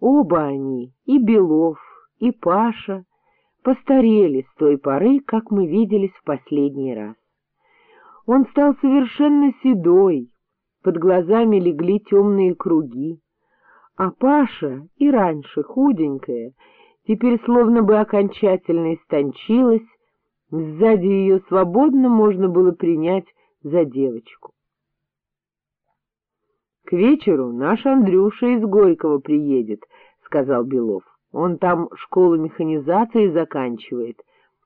Оба они, и Белов, и Паша, постарели с той поры, как мы виделись в последний раз. Он стал совершенно седой, под глазами легли темные круги, а Паша, и раньше худенькая, теперь словно бы окончательно истончилась, сзади ее свободно можно было принять за девочку. — К вечеру наш Андрюша из Горького приедет, — сказал Белов. — Он там школу механизации заканчивает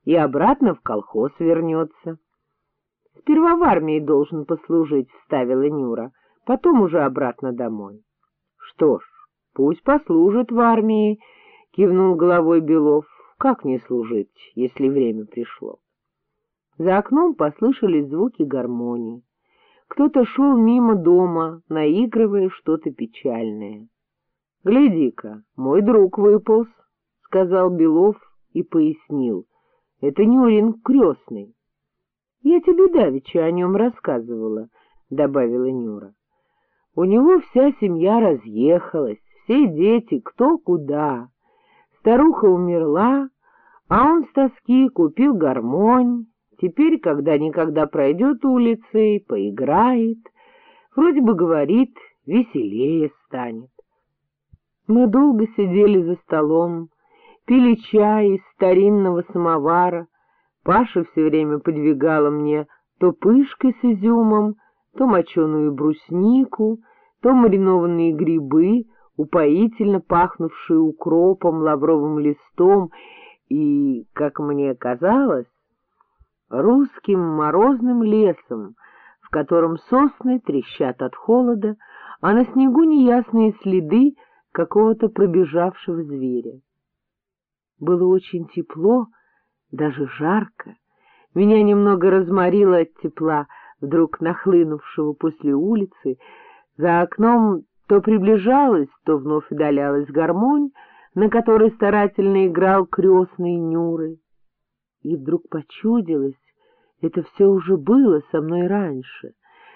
и обратно в колхоз вернется. — Сперва в армии должен послужить, — вставила Нюра, — потом уже обратно домой. — Что ж, пусть послужит в армии, — кивнул головой Белов. — Как не служить, если время пришло? За окном послышались звуки гармонии. Кто-то шел мимо дома, наигрывая что-то печальное. — Гляди-ка, мой друг выполз, — сказал Белов и пояснил. — Это Нюрин крестный. — Я тебе давеча о нем рассказывала, — добавила Нюра. У него вся семья разъехалась, все дети кто куда. Старуха умерла, а он с тоски купил гармонь, Теперь, когда никогда пройдет улицей, поиграет, вроде бы говорит, веселее станет. Мы долго сидели за столом, пили чай из старинного самовара. Паша все время подвигала мне то пышкой с изюмом, то моченую бруснику, то маринованные грибы, упоительно пахнувшие укропом, лавровым листом и, как мне казалось, русским морозным лесом, в котором сосны трещат от холода, а на снегу неясные следы какого-то пробежавшего зверя. Было очень тепло, даже жарко. Меня немного разморило от тепла, вдруг нахлынувшего после улицы. За окном то приближалась, то вновь удалялась гармонь, на которой старательно играл крестный Нюры. И вдруг почудилось, это все уже было со мной раньше.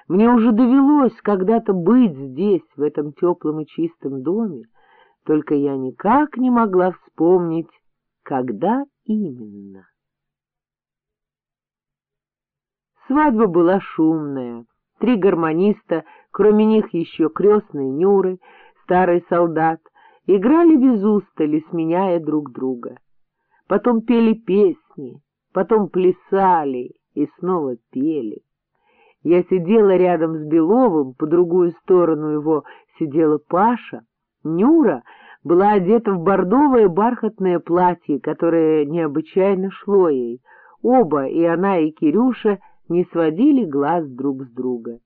Мне уже довелось когда-то быть здесь, в этом теплом и чистом доме, только я никак не могла вспомнить, когда именно. Свадьба была шумная. Три гармониста, кроме них еще крестные Нюры, старый солдат, играли без устали, сменяя друг друга. Потом пели песни, потом плясали, и снова пели. Я сидела рядом с Беловым, по другую сторону его сидела Паша. Нюра была одета в бордовое бархатное платье, которое необычайно шло ей. Оба, и она, и Кирюша, не сводили глаз друг с друга.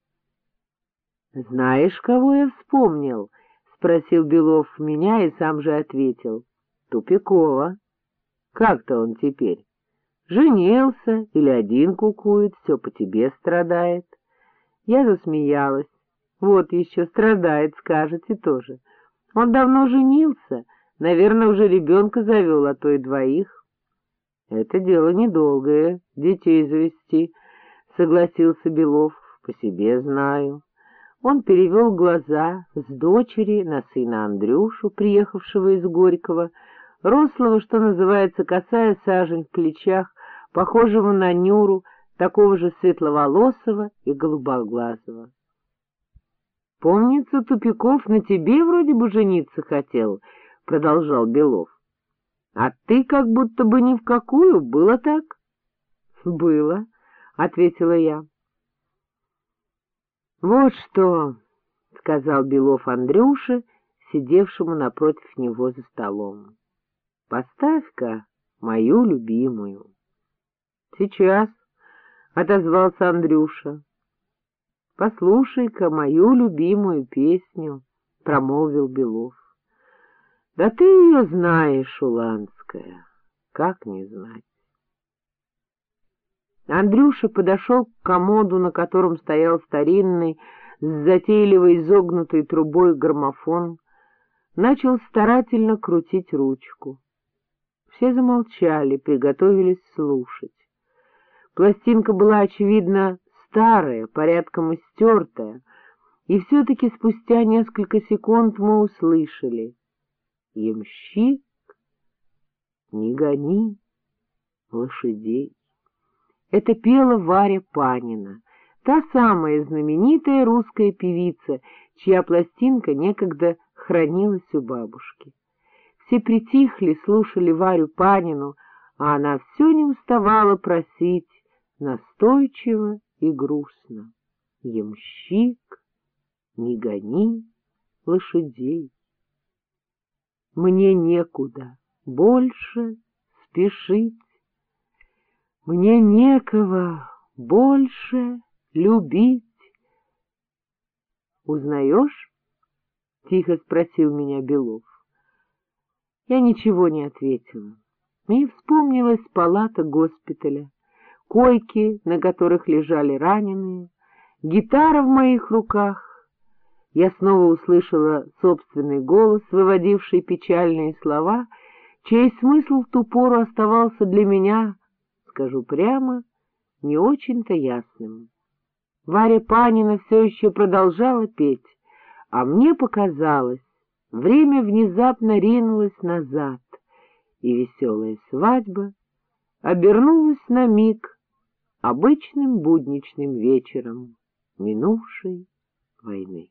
— Знаешь, кого я вспомнил? — спросил Белов меня и сам же ответил. — Тупикова. — Как-то он теперь? Женился или один кукует, все по тебе страдает. Я засмеялась. Вот еще страдает, скажете тоже. Он давно женился, наверное, уже ребенка завел, а то и двоих. Это дело недолгое, детей завести, — согласился Белов, — по себе знаю. Он перевел глаза с дочери на сына Андрюшу, приехавшего из Горького, рослого, что называется, косая сажень в плечах, похожего на Нюру, такого же светловолосого и голубоглазого. — Помнится, Тупиков на тебе вроде бы жениться хотел, — продолжал Белов. — А ты как будто бы ни в какую, было так? — Было, — ответила я. — Вот что, — сказал Белов Андрюше, сидевшему напротив него за столом. — Поставь-ка мою любимую. — Сейчас, — отозвался Андрюша. — Послушай-ка мою любимую песню, — промолвил Белов. — Да ты ее знаешь, Уланская, как не знать. Андрюша подошел к комоду, на котором стоял старинный, с затейливо изогнутой трубой граммофон, начал старательно крутить ручку. Все замолчали, приготовились слушать. Пластинка была, очевидно, старая, порядком истертая, и все-таки спустя несколько секунд мы услышали. ямщик, не гони лошадей. Это пела Варя Панина, та самая знаменитая русская певица, чья пластинка некогда хранилась у бабушки. Все притихли, слушали Варю Панину, а она все не уставала просить, настойчиво и грустно. Ямщик, не гони лошадей. Мне некуда больше спешить, Мне некого больше любить. «Узнаешь?» — тихо спросил меня Белов. Я ничего не ответила. Мне вспомнилась палата госпиталя, койки, на которых лежали раненые, гитара в моих руках. Я снова услышала собственный голос, выводивший печальные слова, чей смысл в ту пору оставался для меня, скажу прямо, не очень-то ясным. Варя Панина все еще продолжала петь, а мне показалось, время внезапно ринулось назад, и веселая свадьба обернулась на миг обычным будничным вечером минувшей войны.